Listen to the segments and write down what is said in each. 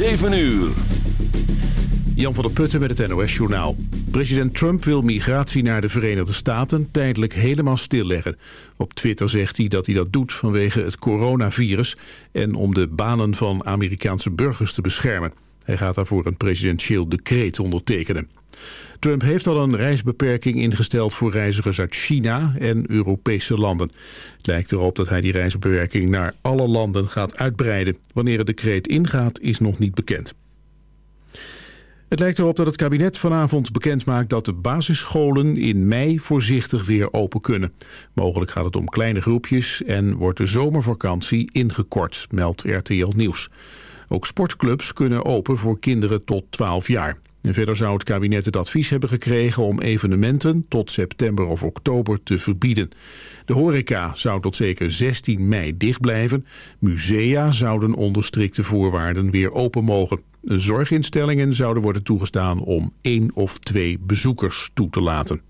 7 uur. Jan van der Putten met het NOS-journaal. President Trump wil migratie naar de Verenigde Staten tijdelijk helemaal stilleggen. Op Twitter zegt hij dat hij dat doet vanwege het coronavirus... en om de banen van Amerikaanse burgers te beschermen. Hij gaat daarvoor een presidentieel decreet ondertekenen. Trump heeft al een reisbeperking ingesteld voor reizigers uit China en Europese landen. Het lijkt erop dat hij die reisbeperking naar alle landen gaat uitbreiden. Wanneer het decreet ingaat is nog niet bekend. Het lijkt erop dat het kabinet vanavond bekendmaakt dat de basisscholen in mei voorzichtig weer open kunnen. Mogelijk gaat het om kleine groepjes en wordt de zomervakantie ingekort, meldt RTL Nieuws. Ook sportclubs kunnen open voor kinderen tot 12 jaar. Verder zou het kabinet het advies hebben gekregen om evenementen tot september of oktober te verbieden. De horeca zou tot zeker 16 mei dicht blijven. Musea zouden onder strikte voorwaarden weer open mogen. Zorginstellingen zouden worden toegestaan om één of twee bezoekers toe te laten.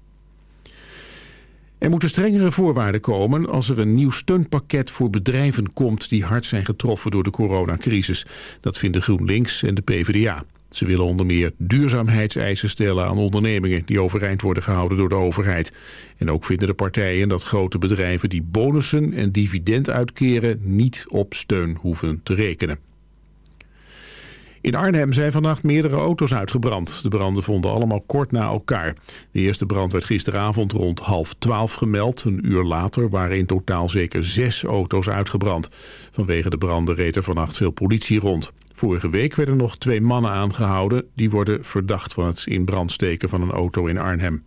Er moeten strengere voorwaarden komen als er een nieuw steunpakket voor bedrijven komt die hard zijn getroffen door de coronacrisis. Dat vinden GroenLinks en de PvdA. Ze willen onder meer duurzaamheidseisen stellen aan ondernemingen die overeind worden gehouden door de overheid. En ook vinden de partijen dat grote bedrijven die bonussen en dividend uitkeren niet op steun hoeven te rekenen. In Arnhem zijn vannacht meerdere auto's uitgebrand. De branden vonden allemaal kort na elkaar. De eerste brand werd gisteravond rond half twaalf gemeld. Een uur later waren in totaal zeker zes auto's uitgebrand. Vanwege de branden reed er vannacht veel politie rond. Vorige week werden nog twee mannen aangehouden. Die worden verdacht van het in brand steken van een auto in Arnhem.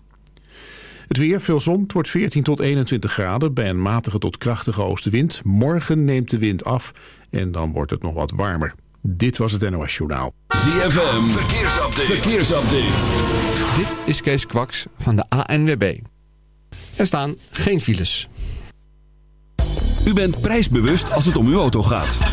Het weer, veel zon, het wordt 14 tot 21 graden bij een matige tot krachtige oostenwind. Morgen neemt de wind af en dan wordt het nog wat warmer. Dit was het NOS Journaal. ZFM, verkeersupdate. verkeersupdate. Dit is Kees Kwaks van de ANWB. Er staan geen files. U bent prijsbewust als het om uw auto gaat.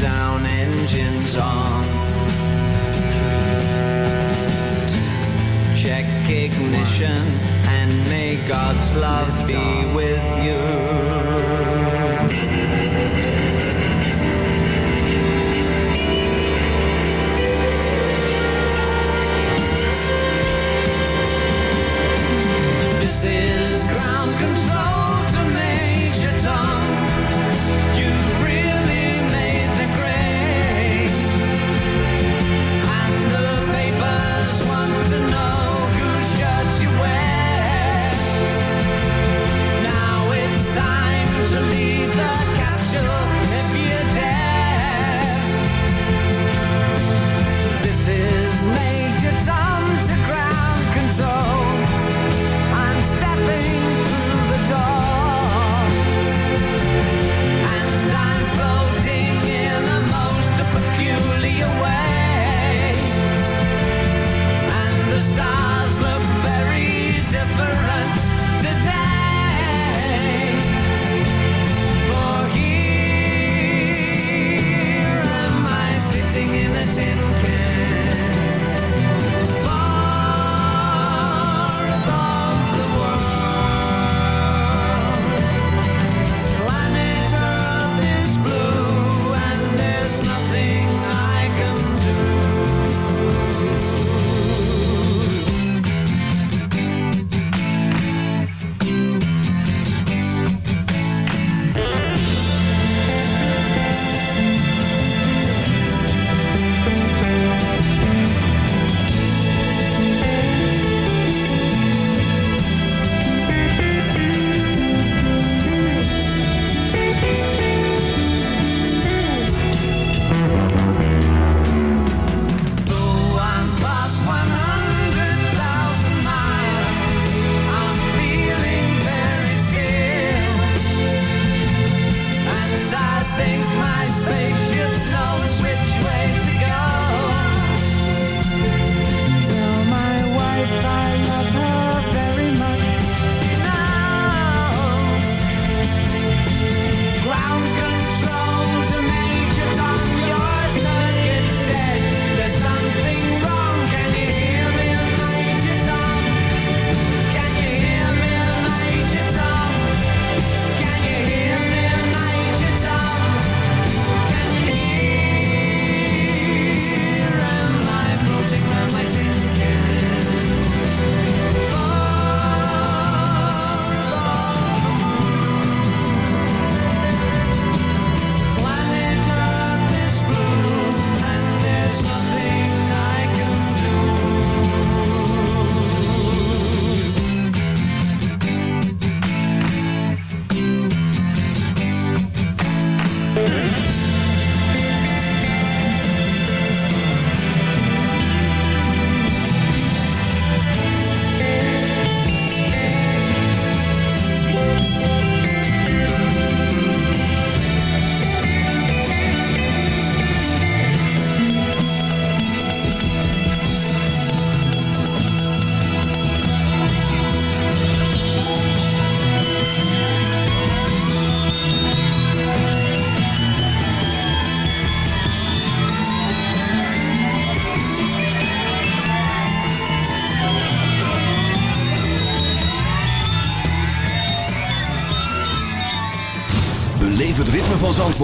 down, engines on. Check ignition and may God's love be with you. tin can.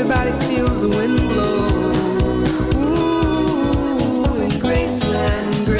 Everybody feels the wind blow. Ooh, in Graceland.